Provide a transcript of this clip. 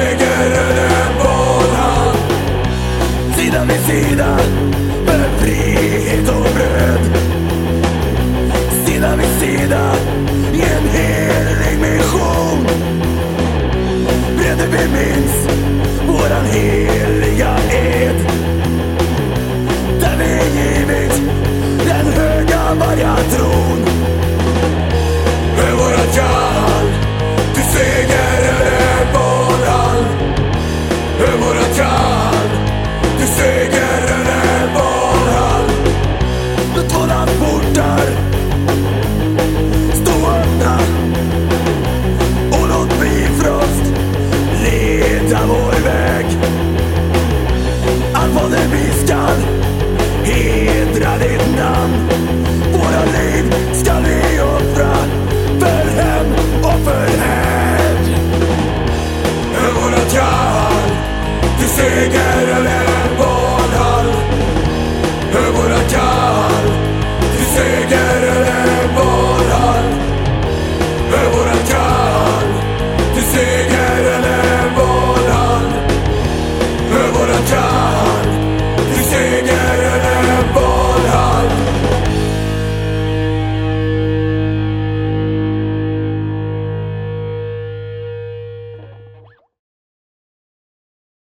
högerröda banan Sida vid sida med frihet och bröd. Sida vid sida i en helig mission. Bröder vi minns våran heder